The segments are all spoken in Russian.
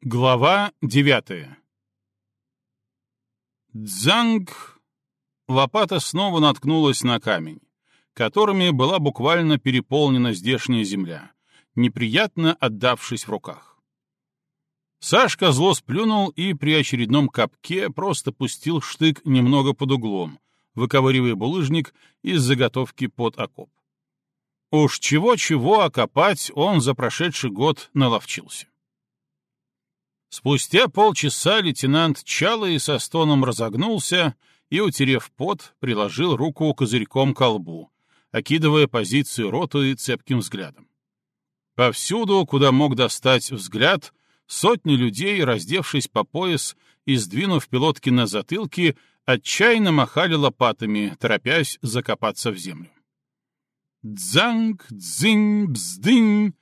Глава девятая Дзанг! Лопата снова наткнулась на камень, которыми была буквально переполнена здешняя земля, неприятно отдавшись в руках. Сашка зло сплюнул и при очередном капке просто пустил штык немного под углом, выковыривая булыжник из заготовки под окоп. Уж чего-чего окопать он за прошедший год наловчился. Спустя полчаса лейтенант Чалый со стоном разогнулся и, утерев пот, приложил руку козырьком к колбу, окидывая позицию роты цепким взглядом. Повсюду, куда мог достать взгляд, сотни людей, раздевшись по пояс и сдвинув пилотки на затылки, отчаянно махали лопатами, торопясь закопаться в землю. Дзанг, дзынь, бздынь,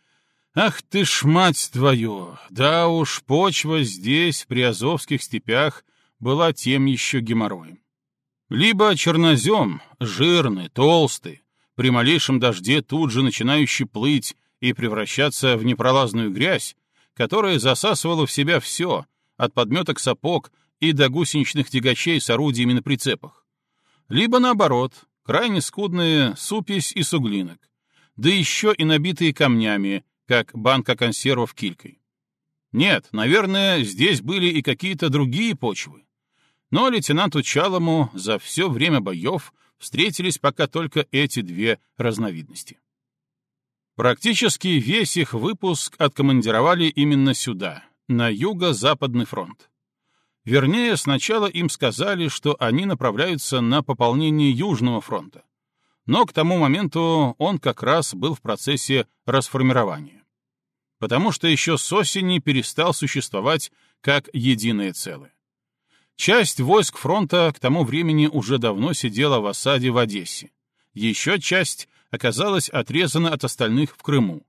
Ах ты ж, мать твою! Да уж, почва здесь, в приазовских степях, была тем еще геморроем. Либо чернозем, жирный, толстый, при малейшем дожде тут же начинающий плыть и превращаться в непролазную грязь, которая засасывала в себя все, от подметок сапог и до гусеничных тягачей с орудиями на прицепах. Либо наоборот, крайне скудная супесь и суглинок, да еще и набитые камнями, как банка консервов килькой. Нет, наверное, здесь были и какие-то другие почвы. Но лейтенанту Чалому за все время боев встретились пока только эти две разновидности. Практически весь их выпуск откомандировали именно сюда, на юго-западный фронт. Вернее, сначала им сказали, что они направляются на пополнение Южного фронта. Но к тому моменту он как раз был в процессе расформирования потому что еще с осени перестал существовать как единое целое. Часть войск фронта к тому времени уже давно сидела в осаде в Одессе. Еще часть оказалась отрезана от остальных в Крыму.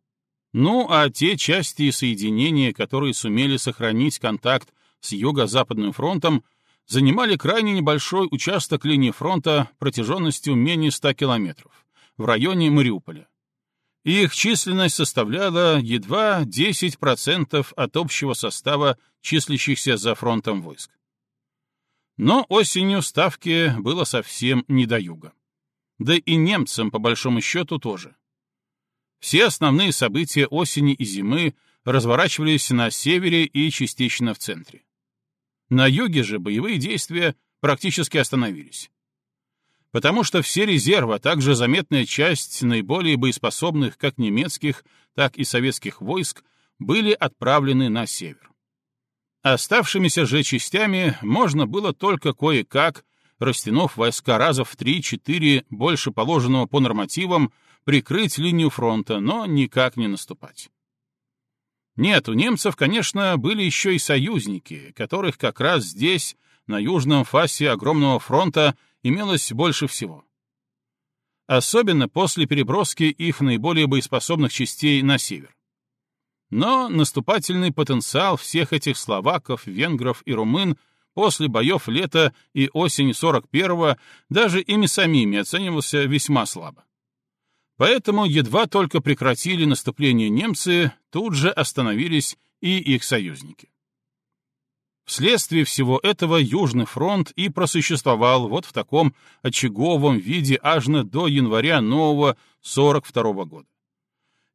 Ну, а те части и соединения, которые сумели сохранить контакт с Юго-Западным фронтом, занимали крайне небольшой участок линии фронта протяженностью менее 100 километров в районе Мариуполя. Их численность составляла едва 10% от общего состава числящихся за фронтом войск. Но осенью ставки было совсем не до юга. Да и немцам, по большому счету, тоже. Все основные события осени и зимы разворачивались на севере и частично в центре. На юге же боевые действия практически остановились потому что все резервы, а также заметная часть наиболее боеспособных как немецких, так и советских войск были отправлены на север. Оставшимися же частями можно было только кое-как, растянув войска раза в 3-4 больше положенного по нормативам, прикрыть линию фронта, но никак не наступать. Нет, у немцев, конечно, были еще и союзники, которых как раз здесь, на южном фасе огромного фронта, имелось больше всего. Особенно после переброски их наиболее боеспособных частей на север. Но наступательный потенциал всех этих словаков, венгров и румын после боев лета и осени 41-го даже ими самими оценивался весьма слабо. Поэтому едва только прекратили наступление немцы, тут же остановились и их союзники. Вследствие всего этого Южный фронт и просуществовал вот в таком очаговом виде аж до января нового 42 -го года.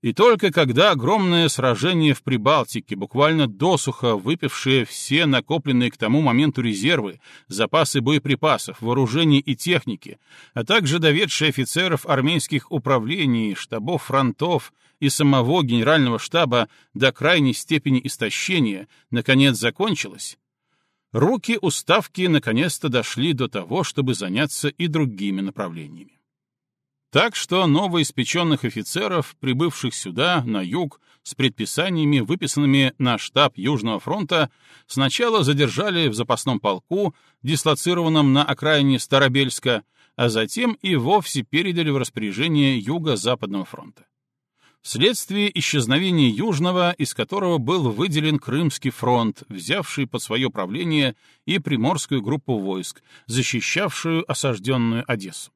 И только когда огромное сражение в Прибалтике, буквально досуха выпившие все накопленные к тому моменту резервы, запасы боеприпасов, вооружений и техники, а также доведшие офицеров армейских управлений, штабов фронтов и самого генерального штаба до крайней степени истощения, наконец закончилось, руки у Ставки наконец-то дошли до того, чтобы заняться и другими направлениями. Так что новоиспеченных офицеров, прибывших сюда, на юг, с предписаниями, выписанными на штаб Южного фронта, сначала задержали в запасном полку, дислоцированном на окраине Старобельска, а затем и вовсе передали в распоряжение Юго-Западного фронта вследствие исчезновения Южного, из которого был выделен Крымский фронт, взявший под свое правление и приморскую группу войск, защищавшую осажденную Одессу.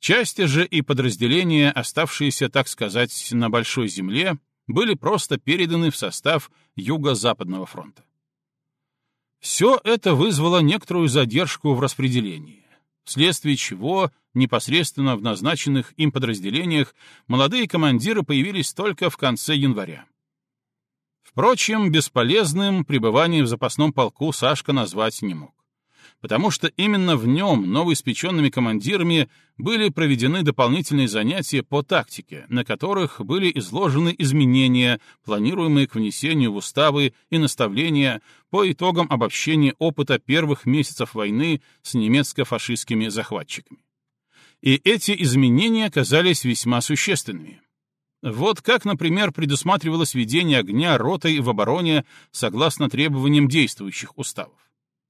Части же и подразделения, оставшиеся, так сказать, на Большой земле, были просто переданы в состав Юго-Западного фронта. Все это вызвало некоторую задержку в распределении, вследствие чего непосредственно в назначенных им подразделениях молодые командиры появились только в конце января. Впрочем, бесполезным пребывание в запасном полку Сашка назвать не мог потому что именно в нем новоиспеченными командирами были проведены дополнительные занятия по тактике, на которых были изложены изменения, планируемые к внесению в уставы и наставления по итогам обобщения опыта первых месяцев войны с немецко-фашистскими захватчиками. И эти изменения оказались весьма существенными. Вот как, например, предусматривалось ведение огня ротой в обороне согласно требованиям действующих уставов.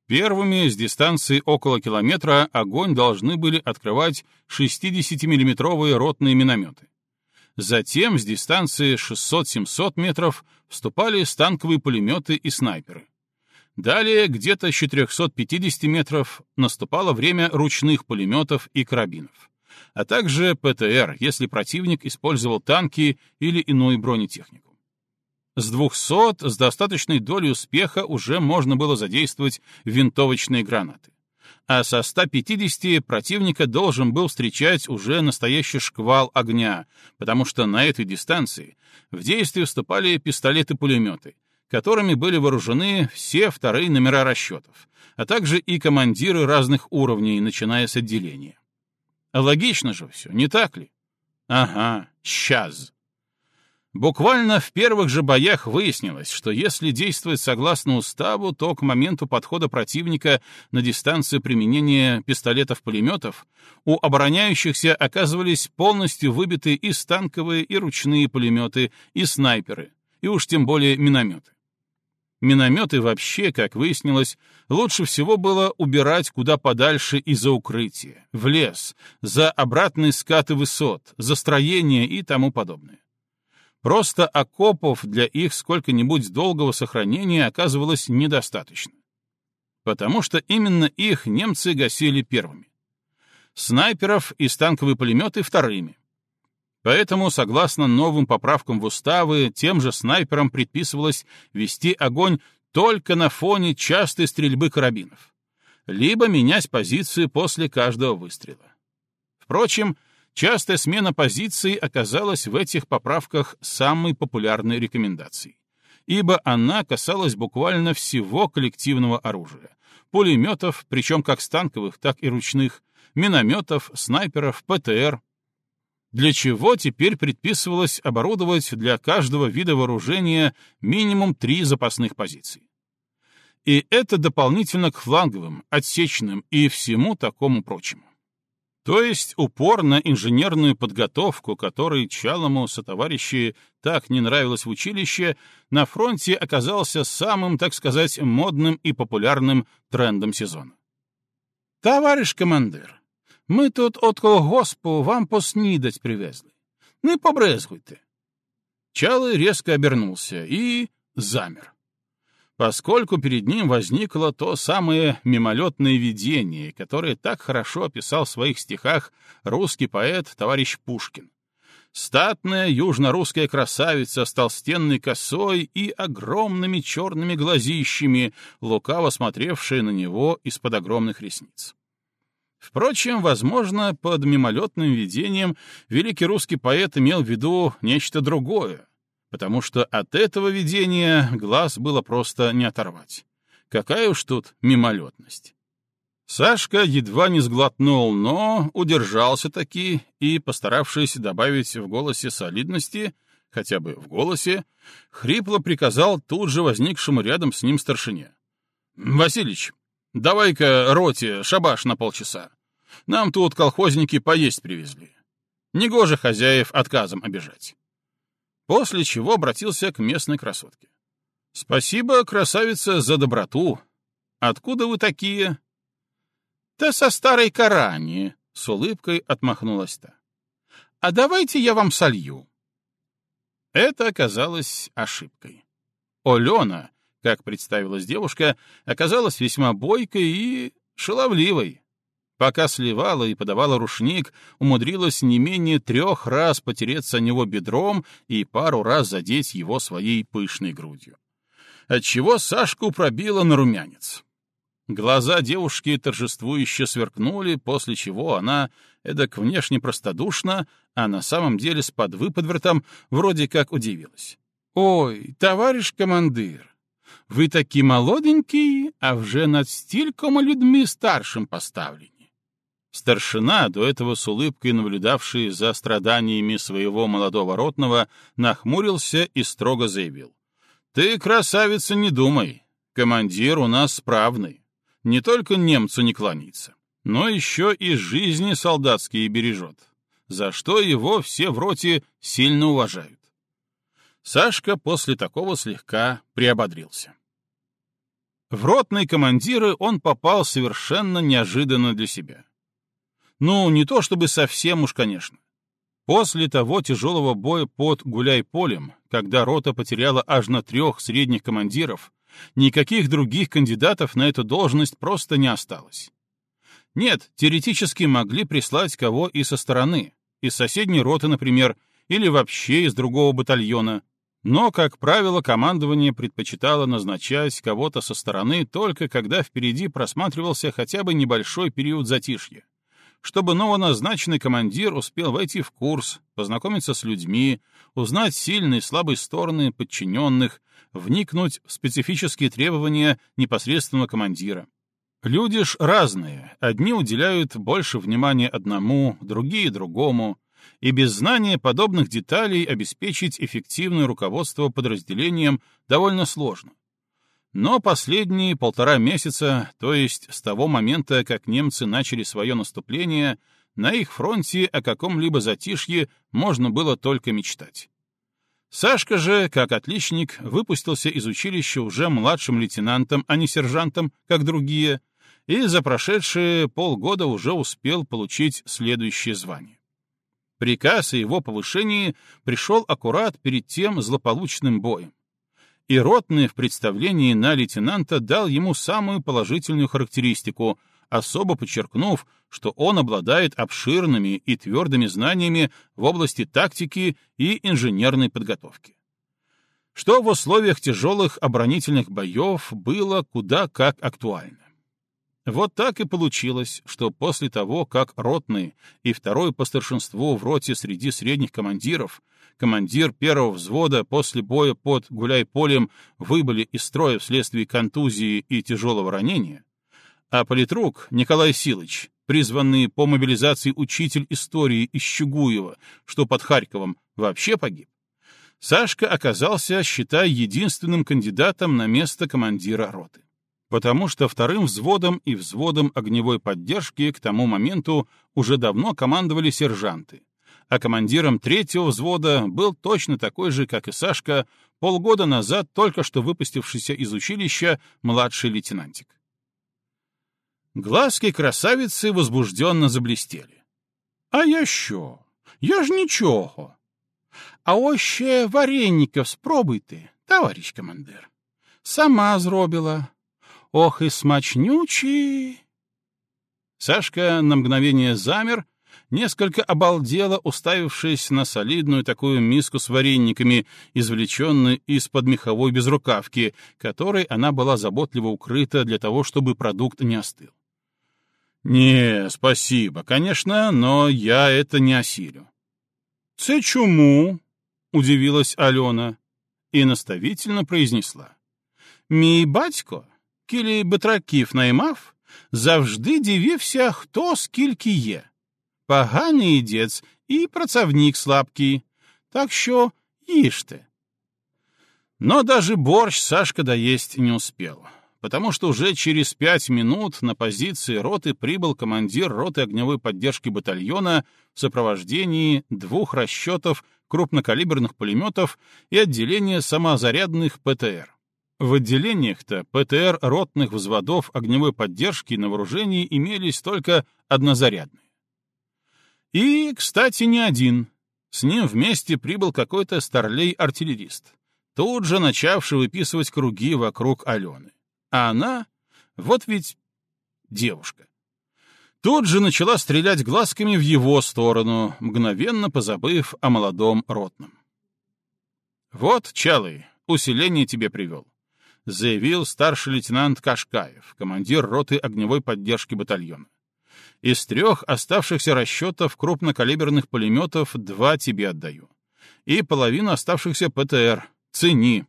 Первыми с дистанции около километра огонь должны были открывать 60-миллиметровые ротные минометы. Затем с дистанции 600-700 метров вступали станковые пулеметы и снайперы. Далее, где-то с 450 метров, наступало время ручных пулеметов и карабинов, а также ПТР, если противник использовал танки или иную бронетехнику. С 200 с достаточной долей успеха уже можно было задействовать винтовочные гранаты. А со 150 противника должен был встречать уже настоящий шквал огня, потому что на этой дистанции в действие вступали пистолеты-пулеметы, которыми были вооружены все вторые номера расчетов, а также и командиры разных уровней, начиная с отделения. Логично же все, не так ли? Ага, сейчас. Буквально в первых же боях выяснилось, что если действовать согласно уставу, то к моменту подхода противника на дистанцию применения пистолетов-пулеметов у обороняющихся оказывались полностью выбиты и станковые, и ручные пулеметы, и снайперы, и уж тем более минометы. Минометы вообще, как выяснилось, лучше всего было убирать куда подальше и за укрытие, в лес, за обратные скаты высот, за строения и тому подобное. Просто окопов для их сколько-нибудь долгого сохранения оказывалось недостаточно. Потому что именно их немцы гасили первыми. Снайперов и станковые пулеметы — вторыми. Поэтому, согласно новым поправкам в уставы, тем же снайперам предписывалось вести огонь только на фоне частой стрельбы карабинов, либо менять позицию после каждого выстрела. Впрочем, Частая смена позиций оказалась в этих поправках самой популярной рекомендацией, ибо она касалась буквально всего коллективного оружия — пулеметов, причем как станковых, так и ручных, минометов, снайперов, ПТР, для чего теперь предписывалось оборудовать для каждого вида вооружения минимум три запасных позиции. И это дополнительно к фланговым, отсечным и всему такому прочему. То есть упор на инженерную подготовку, которой Чалому сотоварищи так не нравилось в училище, на фронте оказался самым, так сказать, модным и популярным трендом сезона. «Товарищ командир, мы тут от колгоспу вам поснідать привезли. Не побрезгуйте». Чалый резко обернулся и замер поскольку перед ним возникло то самое мимолетное видение, которое так хорошо описал в своих стихах русский поэт товарищ Пушкин. Статная южно-русская красавица с толстенной косой и огромными черными глазищами, лукаво смотревшая на него из-под огромных ресниц. Впрочем, возможно, под мимолетным видением великий русский поэт имел в виду нечто другое, потому что от этого видения глаз было просто не оторвать. Какая уж тут мимолетность. Сашка едва не сглотнул, но удержался таки и, постаравшись добавить в голосе солидности, хотя бы в голосе, хрипло приказал тут же возникшему рядом с ним старшине. «Василич, давай-ка роте шабаш на полчаса. Нам тут колхозники поесть привезли. Негоже хозяев отказом обижать» после чего обратился к местной красотке. «Спасибо, красавица, за доброту. Откуда вы такие?» «Да со старой Карани», — с улыбкой отмахнулась та. «А давайте я вам солью». Это оказалось ошибкой. Олена, как представилась девушка, оказалась весьма бойкой и шаловливой. Пока сливала и подавала рушник, умудрилась не менее трех раз потереться о него бедром и пару раз задеть его своей пышной грудью. Отчего Сашку пробило на румянец. Глаза девушки торжествующе сверкнули, после чего она, эдак внешне простодушно, а на самом деле с подвыподвертом, вроде как удивилась. «Ой, товарищ командир, вы таки молоденький, а вже над стількома людьми старшим поставлені. Старшина, до этого с улыбкой наблюдавший за страданиями своего молодого ротного, нахмурился и строго заявил. «Ты, красавица, не думай. Командир у нас справный. Не только немцу не кланяется, но еще и жизни солдатские бережет, за что его все в роте сильно уважают». Сашка после такого слегка приободрился. В ротные командиры он попал совершенно неожиданно для себя. Ну, не то чтобы совсем уж, конечно. После того тяжелого боя под Гуляй-Полем, когда рота потеряла аж на трех средних командиров, никаких других кандидатов на эту должность просто не осталось. Нет, теоретически могли прислать кого и со стороны, из соседней роты, например, или вообще из другого батальона, но, как правило, командование предпочитало назначать кого-то со стороны только когда впереди просматривался хотя бы небольшой период затишья чтобы новоназначенный командир успел войти в курс, познакомиться с людьми, узнать сильные и слабые стороны подчиненных, вникнуть в специфические требования непосредственного командира. Люди ж разные, одни уделяют больше внимания одному, другие — другому, и без знания подобных деталей обеспечить эффективное руководство подразделением довольно сложно. Но последние полтора месяца, то есть с того момента, как немцы начали свое наступление, на их фронте о каком-либо затишье можно было только мечтать. Сашка же, как отличник, выпустился из училища уже младшим лейтенантом, а не сержантом, как другие, и за прошедшие полгода уже успел получить следующее звание. Приказ о его повышении пришел аккурат перед тем злополучным боем и Ротный в представлении на лейтенанта дал ему самую положительную характеристику, особо подчеркнув, что он обладает обширными и твердыми знаниями в области тактики и инженерной подготовки. Что в условиях тяжелых оборонительных боев было куда как актуально. Вот так и получилось, что после того, как ротный и второй по старшинству в роте среди средних командиров командир первого взвода после боя под Гуляй-Полем выбыли из строя вследствие контузии и тяжелого ранения, а политрук Николай Силыч, призванный по мобилизации учитель истории из Щугуева, что под Харьковом, вообще погиб, Сашка оказался, считай, единственным кандидатом на место командира роты. Потому что вторым взводом и взводом огневой поддержки к тому моменту уже давно командовали сержанты, а командиром третьего взвода был точно такой же, как и Сашка, полгода назад только что выпустившийся из училища младший лейтенантик. Глазки красавицы возбужденно заблестели. «А я що? Я ж нічого. А ось ще вареників спробуйте, товарищ командир. Сама зробила. Ох и смачнючі!» Сашка на мгновение замер, несколько обалдела, уставившись на солидную такую миску с варениками, извлеченную из-под меховой безрукавки, которой она была заботливо укрыта для того, чтобы продукт не остыл. «Не, спасибо, конечно, но я это не осилю». «Це чему?» — удивилась Алена и наставительно произнесла. «Мій батько, кілі битраків наймав, завжди дивився, хто скільки є поганий дец и працовник слабкий, так що їжте. Но даже борщ Сашка доесть не успел, потому что уже через пять минут на позиции роты прибыл командир роты огневой поддержки батальона в сопровождении двух расчетов крупнокалиберных пулеметов и отделения самозарядных ПТР. В отделениях-то ПТР ротных взводов огневой поддержки на вооружении имелись только однозарядные. И, кстати, не один. С ним вместе прибыл какой-то старлей-артиллерист, тут же начавший выписывать круги вокруг Алены. А она, вот ведь девушка. Тут же начала стрелять глазками в его сторону, мгновенно позабыв о молодом ротном. «Вот, Чалый, усиление тебе привел», — заявил старший лейтенант Кашкаев, командир роты огневой поддержки батальона. «Из трех оставшихся расчетов крупнокалиберных пулеметов два тебе отдаю. И половину оставшихся ПТР. Цени».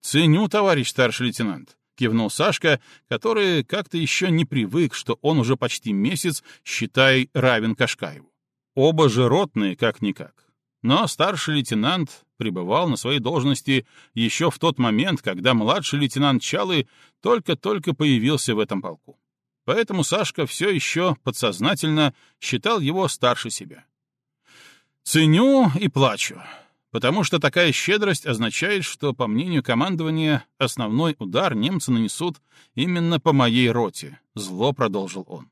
«Ценю, товарищ старший лейтенант», — кивнул Сашка, который как-то еще не привык, что он уже почти месяц, считай, равен Кашкаеву. Оба же ротные, как-никак. Но старший лейтенант пребывал на своей должности еще в тот момент, когда младший лейтенант Чалы только-только появился в этом полку. Поэтому Сашка все еще подсознательно считал его старше себя. «Ценю и плачу потому что такая щедрость означает, что, по мнению командования, основной удар немцы нанесут именно по моей роте, зло продолжил он.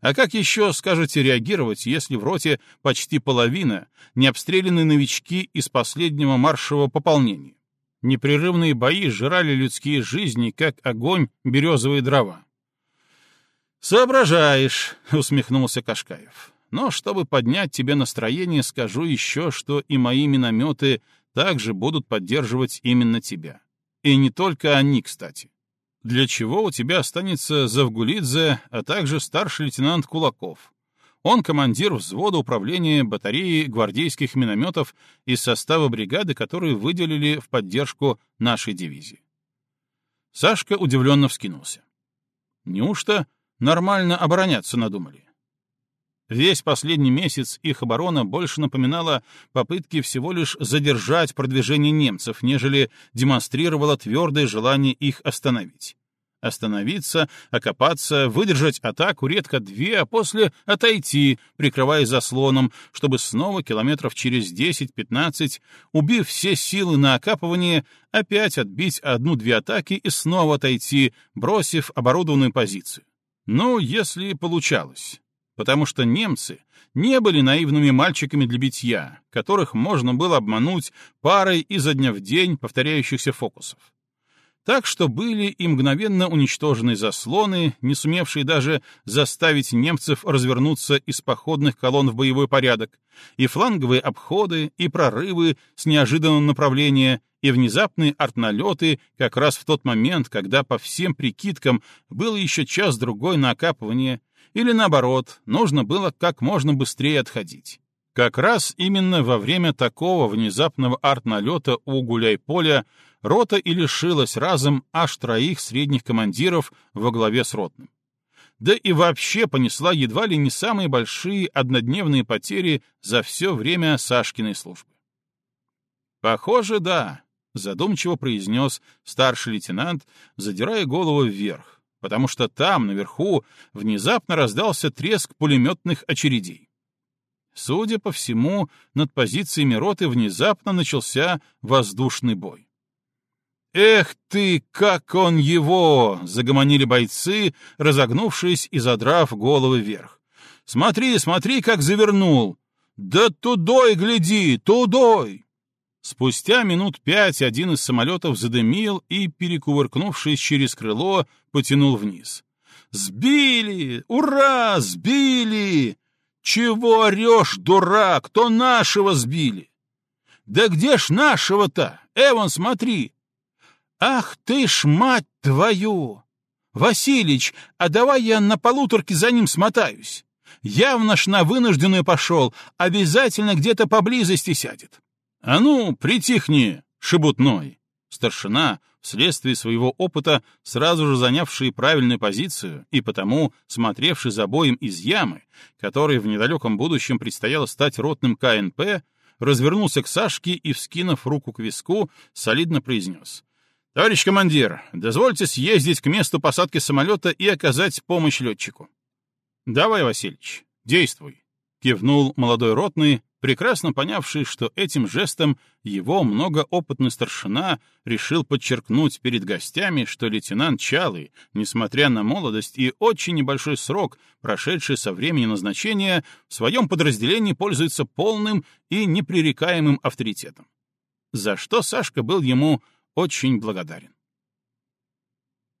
А как еще скажете реагировать, если в роте почти половина не обстреляны новички из последнего маршевого пополнения? Непрерывные бои сжирали людские жизни, как огонь березовые дрова. «Соображаешь», — усмехнулся Кашкаев. Но чтобы поднять тебе настроение, скажу еще, что и мои минометы также будут поддерживать именно тебя. И не только они, кстати. Для чего у тебя останется Завгулидзе, а также старший лейтенант Кулаков. Он командир взвода управления батареи гвардейских минометов из состава бригады, которую выделили в поддержку нашей дивизии. Сашка удивленно вскинулся. Неужто нормально обороняться надумали? Весь последний месяц их оборона больше напоминала попытки всего лишь задержать продвижение немцев, нежели демонстрировала твердое желание их остановить. Остановиться, окопаться, выдержать атаку редко две, а после отойти, прикрываясь заслоном, чтобы снова километров через 10-15, убив все силы на окапывание, опять отбить одну-две атаки и снова отойти, бросив оборудованную позицию. Ну, если получалось потому что немцы не были наивными мальчиками для битья, которых можно было обмануть парой изо дня в день повторяющихся фокусов. Так что были и мгновенно уничтожены заслоны, не сумевшие даже заставить немцев развернуться из походных колонн в боевой порядок, и фланговые обходы, и прорывы с неожиданного направления, и внезапные артналеты как раз в тот момент, когда по всем прикидкам было еще час-другой на окапывание, или наоборот, нужно было как можно быстрее отходить. Как раз именно во время такого внезапного арт-налета у Гуляй-Поля рота и лишилась разом аж троих средних командиров во главе с ротным. Да и вообще понесла едва ли не самые большие однодневные потери за все время Сашкиной службы. «Похоже, да», — задумчиво произнес старший лейтенант, задирая голову вверх, потому что там, наверху, внезапно раздался треск пулеметных очередей. Судя по всему, над позициями роты внезапно начался воздушный бой. «Эх ты, как он его!» — загомонили бойцы, разогнувшись и задрав головы вверх. «Смотри, смотри, как завернул! Да тудой гляди, тудой!» Спустя минут пять один из самолетов задымил и, перекувыркнувшись через крыло, потянул вниз. «Сбили! Ура! Сбили! Чего орешь, дурак? То нашего сбили!» «Да где ж нашего-то? Эван, смотри!» «Ах ты ж, мать твою! Василич, а давай я на полуторке за ним смотаюсь. Явно ж на вынужденную пошел, обязательно где-то поблизости сядет. «А ну, притихни, шебутной!» Старшина, вследствие своего опыта, сразу же занявший правильную позицию и потому смотревший за боем из ямы, который в недалеком будущем предстояло стать ротным КНП, развернулся к Сашке и, вскинув руку к виску, солидно произнес. «Товарищ командир, дозвольте съездить к месту посадки самолета и оказать помощь летчику». «Давай, Васильевич, действуй», — кивнул молодой ротный, прекрасно понявший, что этим жестом его многоопытный старшина решил подчеркнуть перед гостями, что лейтенант Чалый, несмотря на молодость и очень небольшой срок, прошедший со времени назначения, в своем подразделении пользуется полным и непререкаемым авторитетом. За что Сашка был ему очень благодарен.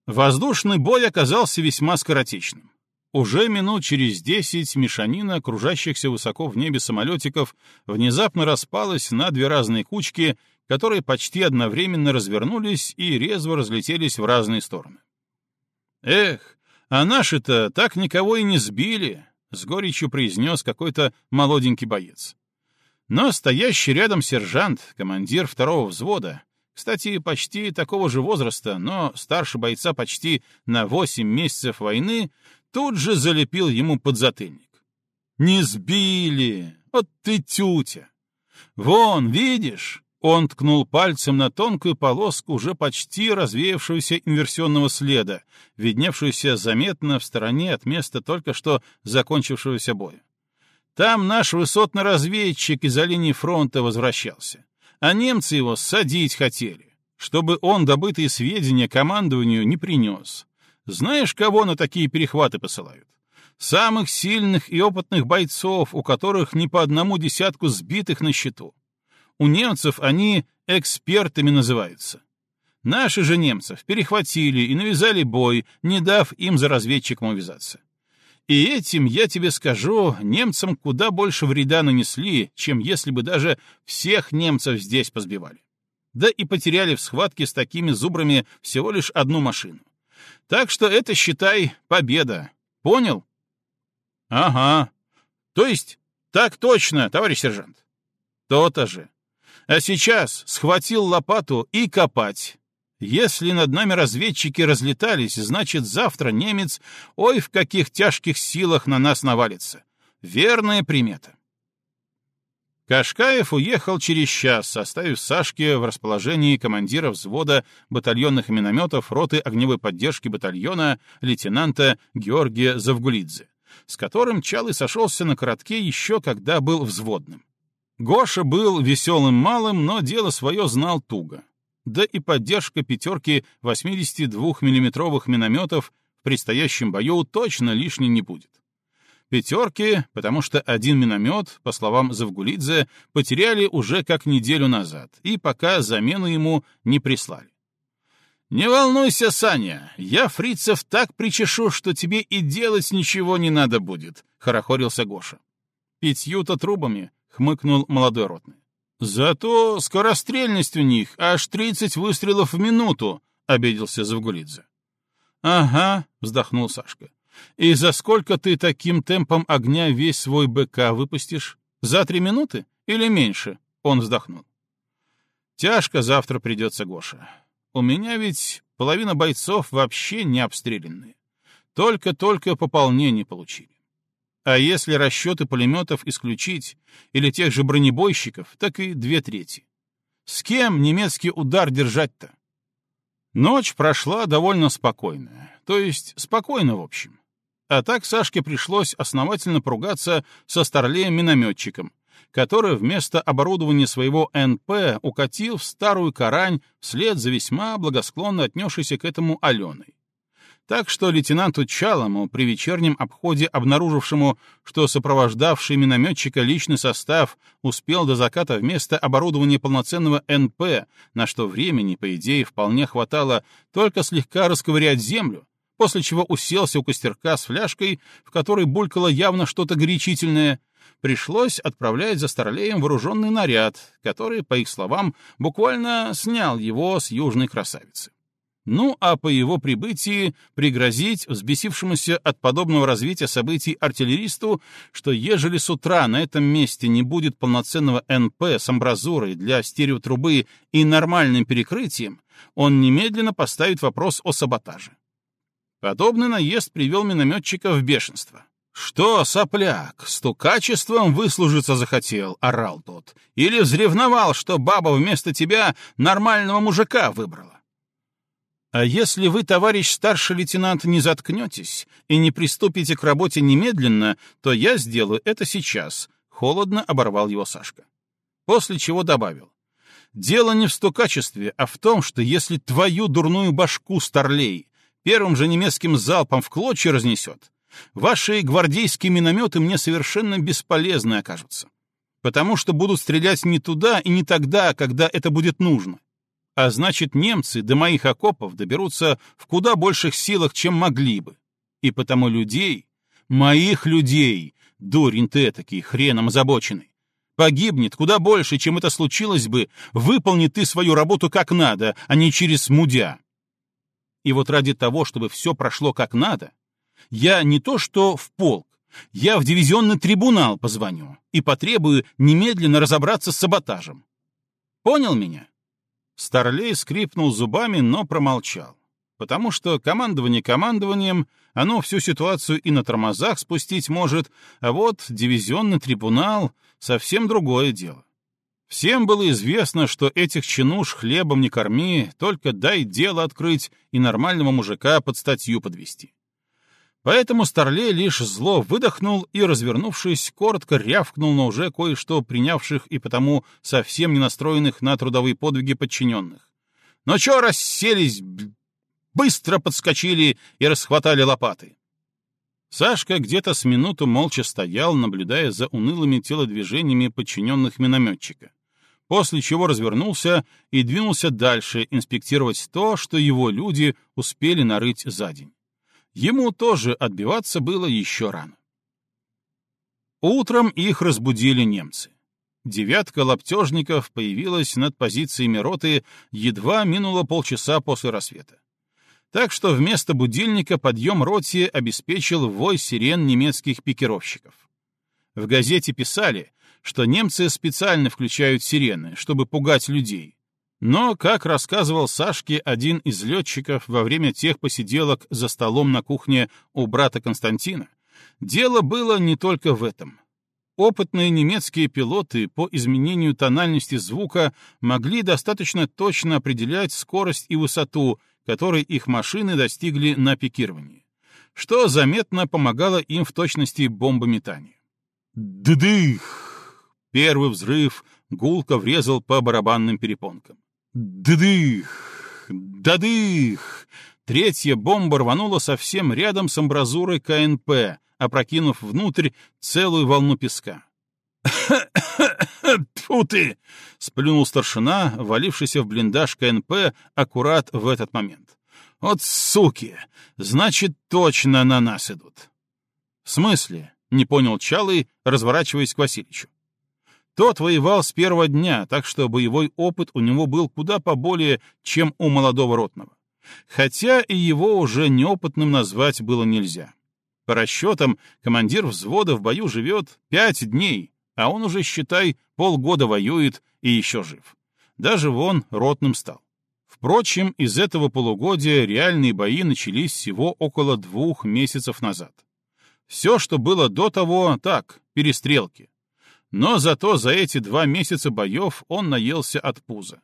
Воздушный бой оказался весьма скоротечным. Уже минут через десять мешанина кружащихся высоко в небе самолетиков внезапно распалась на две разные кучки, которые почти одновременно развернулись и резво разлетелись в разные стороны. «Эх, а наши-то так никого и не сбили», — с горечью произнес какой-то молоденький боец. Но стоящий рядом сержант, командир второго взвода, кстати, почти такого же возраста, но старше бойца почти на восемь месяцев войны, тут же залепил ему подзатыльник. «Не сбили! Вот ты тютя! Вон, видишь?» Он ткнул пальцем на тонкую полоску уже почти развеявшегося инверсионного следа, видневшуюся заметно в стороне от места только что закончившегося боя. Там наш высотный разведчик из-за линии фронта возвращался а немцы его садить хотели, чтобы он добытые сведения командованию не принес. Знаешь, кого на такие перехваты посылают? Самых сильных и опытных бойцов, у которых не по одному десятку сбитых на счету. У немцев они экспертами называются. Наши же немцев перехватили и навязали бой, не дав им за разведчиком увязаться. И этим, я тебе скажу, немцам куда больше вреда нанесли, чем если бы даже всех немцев здесь позбивали. Да и потеряли в схватке с такими зубрами всего лишь одну машину. Так что это, считай, победа. Понял? Ага. То есть, так точно, товарищ сержант. То-то же. А сейчас схватил лопату и копать. Если над нами разведчики разлетались, значит, завтра немец, ой, в каких тяжких силах на нас навалится. Верная примета. Кашкаев уехал через час, оставив Сашке в расположении командира взвода батальонных минометов роты огневой поддержки батальона лейтенанта Георгия Завгулидзе, с которым Чалый сошелся на коротке еще когда был взводным. Гоша был веселым малым, но дело свое знал туго да и поддержка пятерки 82 миллиметровых минометов в предстоящем бою точно лишней не будет. Пятерки, потому что один миномет, по словам Завгулидзе, потеряли уже как неделю назад, и пока замену ему не прислали. «Не волнуйся, Саня, я фрицев так причешу, что тебе и делать ничего не надо будет», — хорохорился Гоша. «Пятью-то трубами», — хмыкнул молодой ротный. «Зато скорострельность у них аж тридцать выстрелов в минуту», — обиделся Завгулидзе. «Ага», — вздохнул Сашка. «И за сколько ты таким темпом огня весь свой БК выпустишь? За три минуты или меньше?» — он вздохнул. «Тяжко завтра придется, Гоша. У меня ведь половина бойцов вообще не обстрелянные. Только-только пополнение получили. А если расчеты пулеметов исключить, или тех же бронебойщиков, так и две трети. С кем немецкий удар держать-то? Ночь прошла довольно спокойно, то есть спокойно в общем. А так Сашке пришлось основательно поругаться со старлеем-минометчиком, который вместо оборудования своего НП укатил в старую Карань вслед за весьма благосклонно отнесшейся к этому Аленой. Так что лейтенанту Чалому, при вечернем обходе обнаружившему, что сопровождавший минометчика личный состав успел до заката вместо оборудования полноценного НП, на что времени, по идее, вполне хватало только слегка расковырять землю, после чего уселся у костерка с фляжкой, в которой булькало явно что-то горячительное, пришлось отправлять за Старлеем вооруженный наряд, который, по их словам, буквально снял его с южной красавицы. Ну а по его прибытии пригрозить взбесившемуся от подобного развития событий артиллеристу, что ежели с утра на этом месте не будет полноценного НП с амбразурой для стереотрубы и нормальным перекрытием, он немедленно поставит вопрос о саботаже. Подобный наезд привел минометчика в бешенство. «Что, сопляк, стукачеством выслужиться захотел?» — орал тот. «Или взревновал, что баба вместо тебя нормального мужика выбрала?» А если вы, товарищ старший лейтенант, не заткнетесь и не приступите к работе немедленно, то я сделаю это сейчас, — холодно оборвал его Сашка. После чего добавил. Дело не в стукачестве, а в том, что если твою дурную башку старлей первым же немецким залпом в клочья разнесет, ваши гвардейские минометы мне совершенно бесполезны окажутся. Потому что будут стрелять не туда и не тогда, когда это будет нужно. А значит, немцы до моих окопов доберутся в куда больших силах, чем могли бы. И потому людей, Моих людей! Дурень ты этакий, хреном озабоченный! Погибнет куда больше, чем это случилось бы, выполни ты свою работу как надо, а не через мудя. И вот ради того, чтобы все прошло как надо, я не то что в полк, я в дивизионный трибунал позвоню и потребую немедленно разобраться с саботажем. Понял меня? Старлей скрипнул зубами, но промолчал. Потому что командование командованием, оно всю ситуацию и на тормозах спустить может, а вот дивизионный трибунал — совсем другое дело. Всем было известно, что этих чинуш хлебом не корми, только дай дело открыть и нормального мужика под статью подвести. Поэтому Старлей лишь зло выдохнул и, развернувшись, коротко рявкнул на уже кое-что принявших и потому совсем не настроенных на трудовые подвиги подчиненных. «Ну чё расселись? Быстро подскочили и расхватали лопаты!» Сашка где-то с минуту молча стоял, наблюдая за унылыми телодвижениями подчиненных минометчика, после чего развернулся и двинулся дальше инспектировать то, что его люди успели нарыть за день. Ему тоже отбиваться было еще рано. Утром их разбудили немцы. Девятка лаптежников появилась над позициями роты, едва минуло полчаса после рассвета. Так что вместо будильника подъем роте обеспечил вой сирен немецких пикировщиков. В газете писали, что немцы специально включают сирены, чтобы пугать людей, но, как рассказывал Сашке один из летчиков во время тех посиделок за столом на кухне у брата Константина, дело было не только в этом. Опытные немецкие пилоты по изменению тональности звука могли достаточно точно определять скорость и высоту, которой их машины достигли на пикировании, что заметно помогало им в точности бомбометания. Ддых! Первый взрыв гулко врезал по барабанным перепонкам. Ддых! Дадых! Третья бомба рванула совсем рядом с амбразурой КНП, опрокинув внутрь целую волну песка. Тьфу ты! — сплюнул старшина, валившийся в блиндаж КНП аккурат в этот момент. «Вот суки! Значит, точно на нас идут!» «В смысле?» — не понял Чалый, разворачиваясь к Васильичу. Тот воевал с первого дня, так что боевой опыт у него был куда поболее, чем у молодого ротного. Хотя и его уже неопытным назвать было нельзя. По расчетам, командир взвода в бою живет пять дней, а он уже, считай, полгода воюет и еще жив. Даже вон ротным стал. Впрочем, из этого полугодия реальные бои начались всего около двух месяцев назад. Все, что было до того, так, перестрелки. Но зато за эти два месяца боев он наелся от пуза.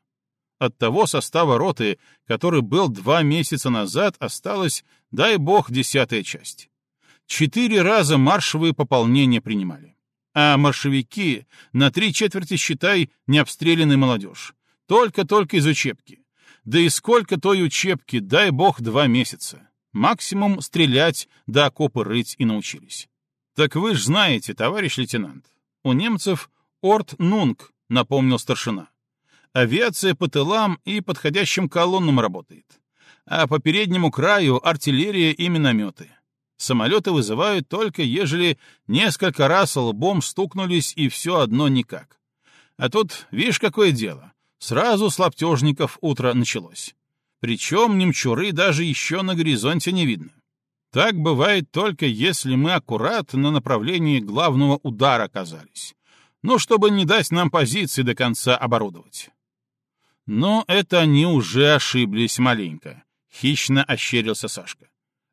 От того состава роты, который был два месяца назад, осталось, дай бог, десятая часть. Четыре раза маршевые пополнения принимали. А маршевики на три четверти, считай, не обстрелянная молодежь. Только-только из учебки. Да и сколько той учебки, дай бог, два месяца. Максимум стрелять да окопы рыть и научились. Так вы ж знаете, товарищ лейтенант, у немцев Орт-Нунг, напомнил старшина. Авиация по тылам и подходящим колоннам работает. А по переднему краю артиллерия и минометы. Самолеты вызывают только, ежели несколько раз лбом стукнулись и все одно никак. А тут, видишь, какое дело. Сразу с лаптежников утро началось. Причем немчуры даже еще на горизонте не видно. Так бывает только если мы аккурат на направлении главного удара оказались. Ну, чтобы не дать нам позиции до конца оборудовать. Но это они уже ошиблись маленько. Хищно ощерился Сашка.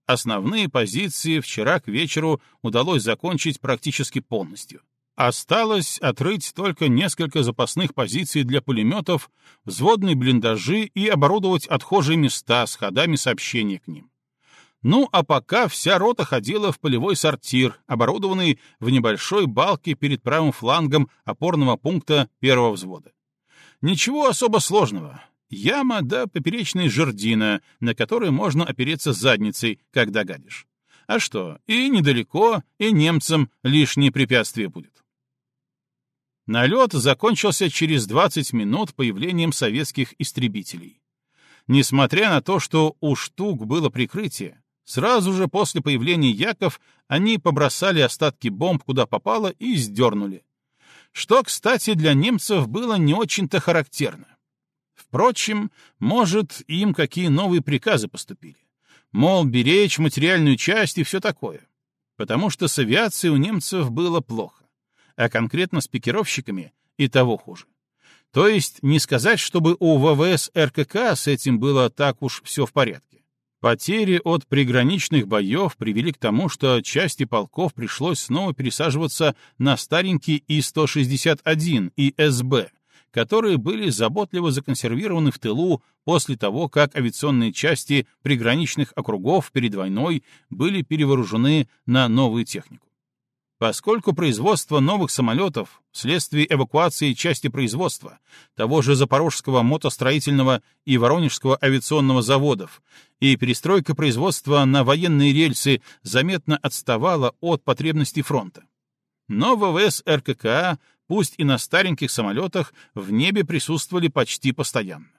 Основные позиции вчера к вечеру удалось закончить практически полностью. Осталось отрыть только несколько запасных позиций для пулеметов, взводные блиндажи и оборудовать отхожие места с ходами сообщения к ним. Ну, а пока вся рота ходила в полевой сортир, оборудованный в небольшой балке перед правым флангом опорного пункта первого взвода. Ничего особо сложного. Яма да поперечная жердина, на которой можно опереться задницей, когда гадишь. А что, и недалеко, и немцам лишнее препятствие будет. Налет закончился через 20 минут появлением советских истребителей. Несмотря на то, что у штук было прикрытие, Сразу же после появления Яков они побросали остатки бомб куда попало и сдернули. Что, кстати, для немцев было не очень-то характерно. Впрочем, может, им какие новые приказы поступили. Мол, беречь материальную часть и все такое. Потому что с авиацией у немцев было плохо. А конкретно с пикировщиками и того хуже. То есть не сказать, чтобы у ВВС РКК с этим было так уж все в порядке. Потери от приграничных боев привели к тому, что части полков пришлось снова пересаживаться на старенький И-161 и СБ, которые были заботливо законсервированы в тылу после того, как авиационные части приграничных округов перед войной были перевооружены на новую технику. Поскольку производство новых самолетов вследствие эвакуации части производства того же Запорожского мотостроительного и Воронежского авиационного заводов и перестройка производства на военные рельсы заметно отставала от потребностей фронта. Но ВВС РККА, пусть и на стареньких самолетах, в небе присутствовали почти постоянно.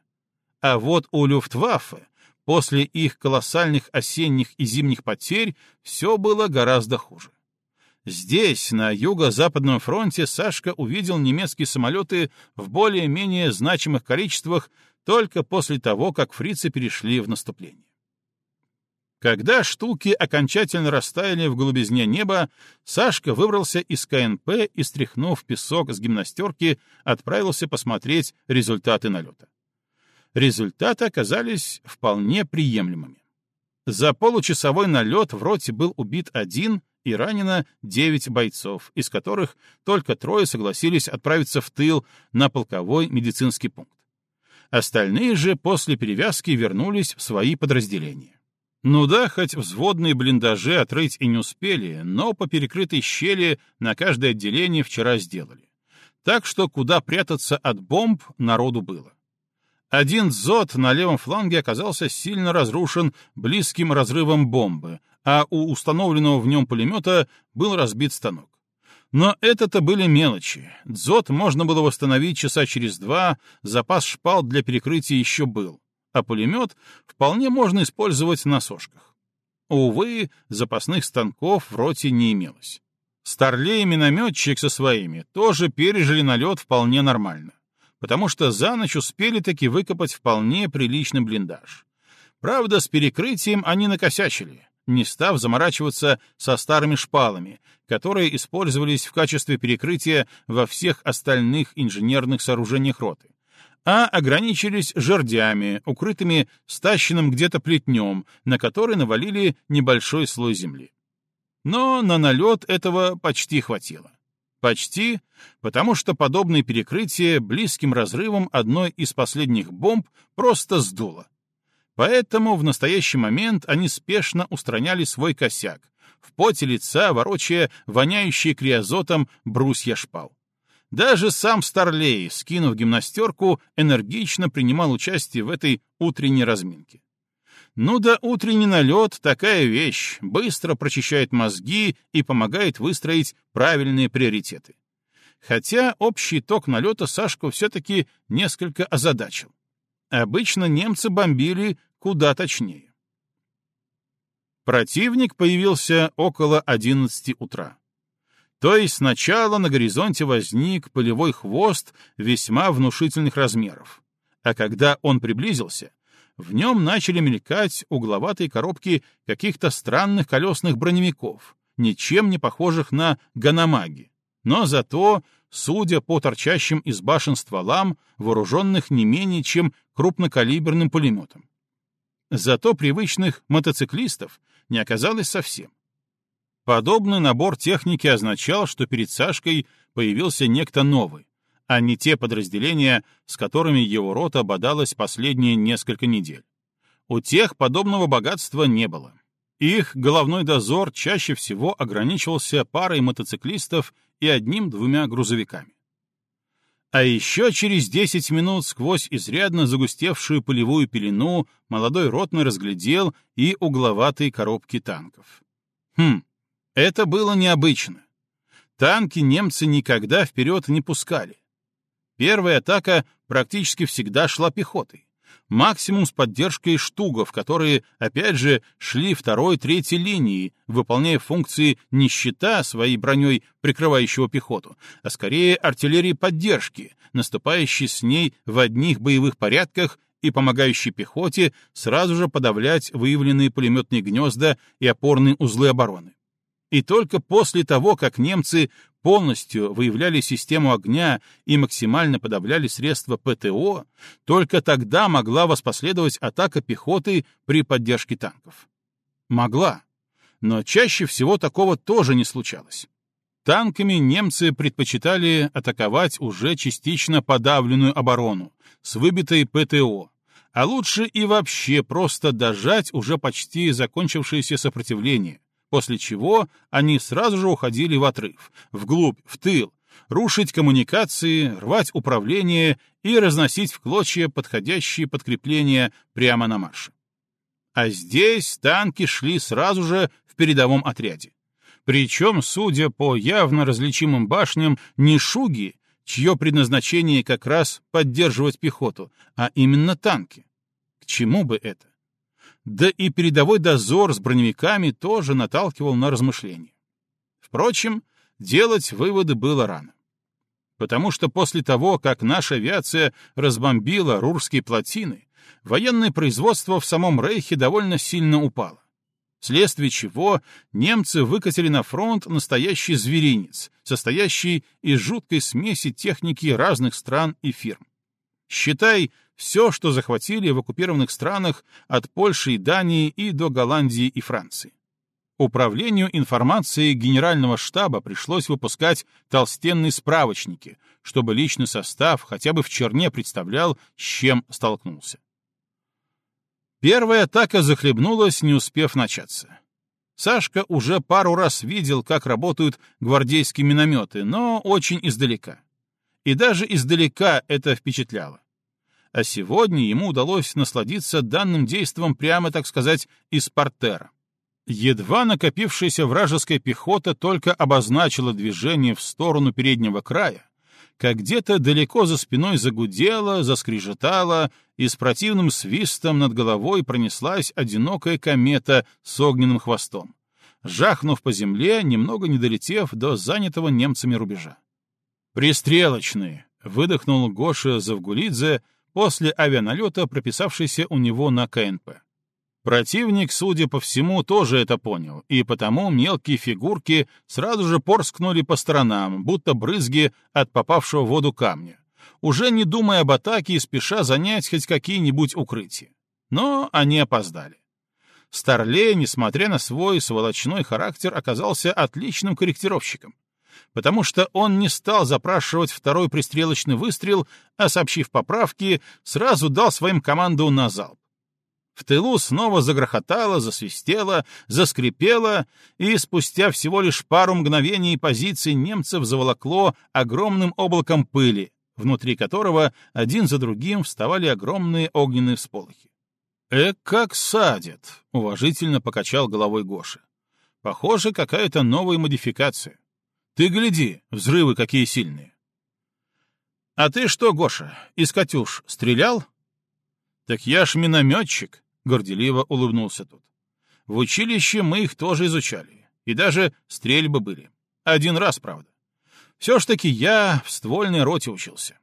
А вот у Люфтваффе после их колоссальных осенних и зимних потерь все было гораздо хуже. Здесь, на юго-западном фронте, Сашка увидел немецкие самолеты в более-менее значимых количествах только после того, как фрицы перешли в наступление. Когда штуки окончательно растаяли в голубизне неба, Сашка выбрался из КНП и, стряхнув песок с гимнастерки, отправился посмотреть результаты налета. Результаты оказались вполне приемлемыми. За получасовой налет в роте был убит один и ранено 9 бойцов, из которых только трое согласились отправиться в тыл на полковой медицинский пункт. Остальные же после перевязки вернулись в свои подразделения. Ну да, хоть взводные блиндажи отрыть и не успели, но по перекрытой щели на каждое отделение вчера сделали. Так что куда прятаться от бомб народу было. Один зод на левом фланге оказался сильно разрушен близким разрывом бомбы, а у установленного в нем пулемета был разбит станок. Но это-то были мелочи. Дзот можно было восстановить часа через два, запас шпал для перекрытия еще был, а пулемет вполне можно использовать на сошках. Увы, запасных станков в роте не имелось. Старлей и минометчик со своими тоже пережили налет вполне нормально, потому что за ночь успели таки выкопать вполне приличный блиндаж. Правда, с перекрытием они накосячили не став заморачиваться со старыми шпалами, которые использовались в качестве перекрытия во всех остальных инженерных сооружениях роты, а ограничились жердями, укрытыми стащенным где-то плетнем, на который навалили небольшой слой земли. Но на налет этого почти хватило. Почти, потому что подобное перекрытие близким разрывом одной из последних бомб просто сдуло. Поэтому в настоящий момент они спешно устраняли свой косяк, в поте лица ворочая воняющие криозотом брусья шпал. Даже сам Старлей, скинув гимнастерку, энергично принимал участие в этой утренней разминке. Ну да утренний налет — такая вещь, быстро прочищает мозги и помогает выстроить правильные приоритеты. Хотя общий итог налета Сашку все-таки несколько озадачил. Обычно немцы бомбили куда точнее. Противник появился около 11 утра. То есть сначала на горизонте возник полевой хвост весьма внушительных размеров, а когда он приблизился, в нем начали мелькать угловатые коробки каких-то странных колесных броневиков, ничем не похожих на ганамаги, но зато, судя по торчащим из башен стволам, вооруженных не менее чем крупнокалиберным пулеметом. Зато привычных мотоциклистов не оказалось совсем. Подобный набор техники означал, что перед Сашкой появился некто новый, а не те подразделения, с которыми его рота бодалась последние несколько недель. У тех подобного богатства не было. Их головной дозор чаще всего ограничивался парой мотоциклистов и одним-двумя грузовиками. А еще через десять минут сквозь изрядно загустевшую полевую пелену молодой ротный разглядел и угловатые коробки танков. Хм, это было необычно. Танки немцы никогда вперед не пускали. Первая атака практически всегда шла пехотой. Максимум с поддержкой штугов, которые, опять же, шли второй, третьей линии, выполняя функции не щита своей броней, прикрывающего пехоту, а скорее артиллерии поддержки, наступающей с ней в одних боевых порядках и помогающей пехоте сразу же подавлять выявленные пулеметные гнезда и опорные узлы обороны. И только после того, как немцы полностью выявляли систему огня и максимально подавляли средства ПТО, только тогда могла воспоследовать атака пехоты при поддержке танков. Могла, но чаще всего такого тоже не случалось. Танками немцы предпочитали атаковать уже частично подавленную оборону с выбитой ПТО, а лучше и вообще просто дожать уже почти закончившееся сопротивление, после чего они сразу же уходили в отрыв, вглубь, в тыл, рушить коммуникации, рвать управление и разносить в клочья подходящие подкрепления прямо на марше. А здесь танки шли сразу же в передовом отряде. Причем, судя по явно различимым башням, не шуги, чье предназначение как раз поддерживать пехоту, а именно танки. К чему бы это? Да и передовой дозор с броневиками тоже наталкивал на размышления. Впрочем, делать выводы было рано. Потому что после того, как наша авиация разбомбила рурские плотины, военное производство в самом Рейхе довольно сильно упало. Вследствие чего немцы выкатили на фронт настоящий зверинец, состоящий из жуткой смеси техники разных стран и фирм. Считай, все, что захватили в оккупированных странах от Польши и Дании и до Голландии и Франции. Управлению информацией Генерального штаба пришлось выпускать толстенные справочники, чтобы личный состав хотя бы в черне представлял, с чем столкнулся. Первая атака захлебнулась, не успев начаться. Сашка уже пару раз видел, как работают гвардейские минометы, но очень издалека. И даже издалека это впечатляло а сегодня ему удалось насладиться данным действом прямо, так сказать, из портера. Едва накопившаяся вражеская пехота только обозначила движение в сторону переднего края, как где-то далеко за спиной загудела, заскрежетала, и с противным свистом над головой пронеслась одинокая комета с огненным хвостом, жахнув по земле, немного не долетев до занятого немцами рубежа. «Пристрелочные!» — выдохнул Гоша Завгулидзе, после авианалета, прописавшийся у него на КНП. Противник, судя по всему, тоже это понял, и потому мелкие фигурки сразу же порскнули по сторонам, будто брызги от попавшего в воду камня, уже не думая об атаке и спеша занять хоть какие-нибудь укрытия. Но они опоздали. Старлей, несмотря на свой сволочной характер, оказался отличным корректировщиком потому что он не стал запрашивать второй пристрелочный выстрел, а, сообщив поправки, сразу дал своим команду на залп. В тылу снова загрохотало, засвистело, заскрипело, и спустя всего лишь пару мгновений позиции немцев заволокло огромным облаком пыли, внутри которого один за другим вставали огромные огненные всполохи. «Э, как садят!» — уважительно покачал головой Гоша. «Похоже, какая-то новая модификация. Ты гляди, взрывы какие сильные. — А ты что, Гоша, из «Катюш» стрелял? — Так я ж минометчик, — горделиво улыбнулся тут. — В училище мы их тоже изучали, и даже стрельбы были. Один раз, правда. Все ж таки я в ствольной роте учился.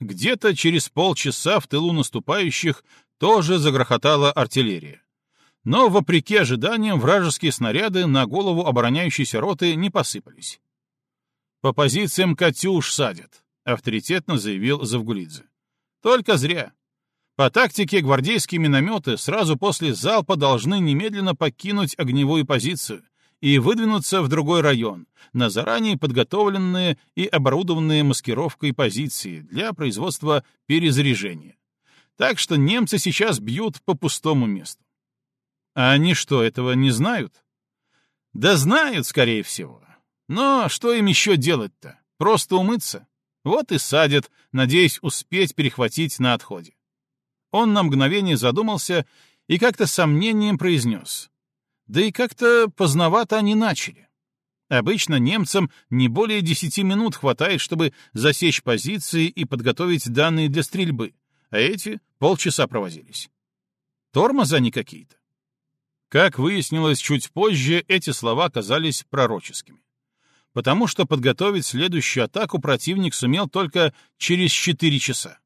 Где-то через полчаса в тылу наступающих тоже загрохотала артиллерия. Но, вопреки ожиданиям, вражеские снаряды на голову обороняющейся роты не посыпались. «По позициям «Катюш» садят», — авторитетно заявил Завгулидзе. «Только зря. По тактике гвардейские минометы сразу после залпа должны немедленно покинуть огневую позицию и выдвинуться в другой район, на заранее подготовленные и оборудованные маскировкой позиции для производства перезаряжения. Так что немцы сейчас бьют по пустому месту. А они что, этого не знают? Да знают, скорее всего. Но что им еще делать-то? Просто умыться? Вот и садят, надеясь успеть перехватить на отходе. Он на мгновение задумался и как-то сомнением произнес. Да и как-то поздновато они начали. Обычно немцам не более десяти минут хватает, чтобы засечь позиции и подготовить данные для стрельбы, а эти полчаса провозились. Тормоза они какие-то. Как выяснилось чуть позже, эти слова казались пророческими. Потому что подготовить следующую атаку противник сумел только через 4 часа.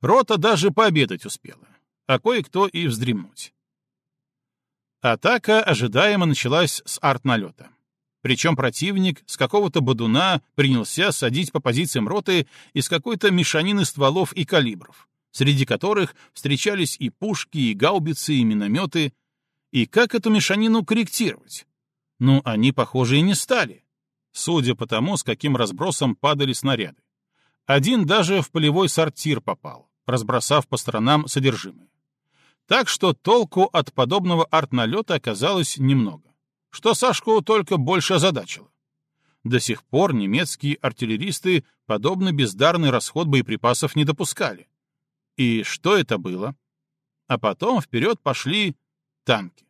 Рота даже пообедать успела, а кое-кто и вздремнуть. Атака ожидаемо началась с арт-налета. Причем противник с какого-то бодуна принялся садить по позициям роты из какой-то мешанины стволов и калибров, среди которых встречались и пушки, и гаубицы, и минометы. И как эту мешанину корректировать? Ну, они, похоже, и не стали, судя по тому, с каким разбросом падали снаряды. Один даже в полевой сортир попал, разбросав по сторонам содержимое. Так что толку от подобного артналета оказалось немного, что Сашку только больше озадачило. До сих пор немецкие артиллеристы подобный бездарный расход боеприпасов не допускали. И что это было? А потом вперед пошли танки.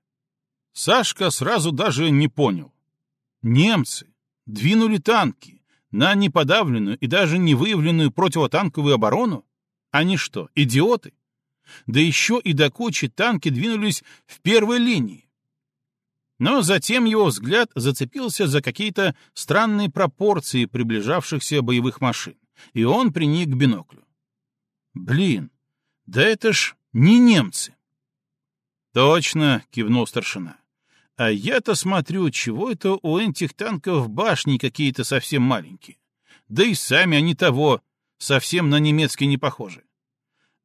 Сашка сразу даже не понял. Немцы двинули танки на неподавленную и даже не выявленную противотанковую оборону? Они что, идиоты? Да еще и до кучи танки двинулись в первой линии. Но затем его взгляд зацепился за какие-то странные пропорции приближавшихся боевых машин, и он приник к биноклю. Блин, да это ж не немцы. Точно, кивнул старшина. А я-то смотрю, чего это у этих танков башни какие-то совсем маленькие. Да и сами они того, совсем на немецкий не похожи.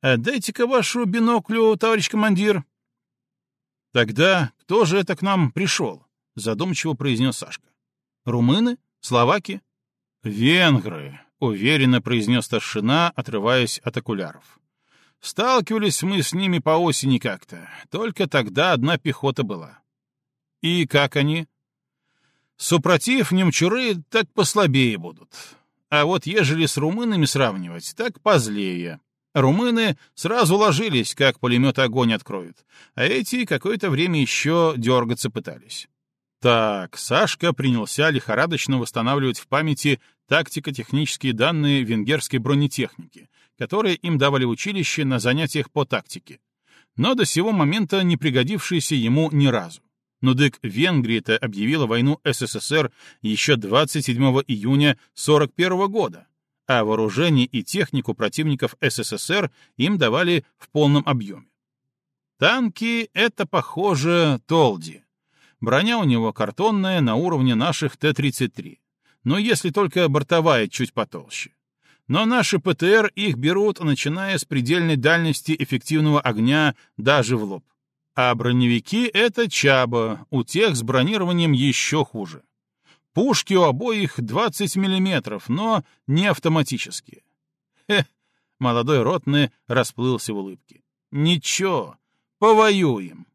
А дайте-ка вашу биноклю, товарищ командир. Тогда кто же это к нам пришел? Задумчиво произнес Сашка. Румыны? Словаки? Венгры, уверенно произнес старшина, отрываясь от окуляров. Сталкивались мы с ними по осени как-то. Только тогда одна пехота была. И как они? Супротив немчуры так послабее будут. А вот ежели с румынами сравнивать, так позлее. Румыны сразу ложились, как пулемет огонь откроют, а эти какое-то время еще дергаться пытались. Так, Сашка принялся лихорадочно восстанавливать в памяти тактико-технические данные венгерской бронетехники, которые им давали училище на занятиях по тактике, но до сего момента не пригодившиеся ему ни разу. Но дык Венгрия-то объявила войну СССР еще 27 июня 41 года, а вооружение и технику противников СССР им давали в полном объеме. Танки — это, похоже, Толди. Броня у него картонная на уровне наших Т-33, но если только бортовая чуть потолще но наши ПТР их берут, начиная с предельной дальности эффективного огня даже в лоб. А броневики — это чаба, у тех с бронированием еще хуже. Пушки у обоих 20 миллиметров, но не автоматические. Хе, молодой ротный расплылся в улыбке. Ничего, повоюем.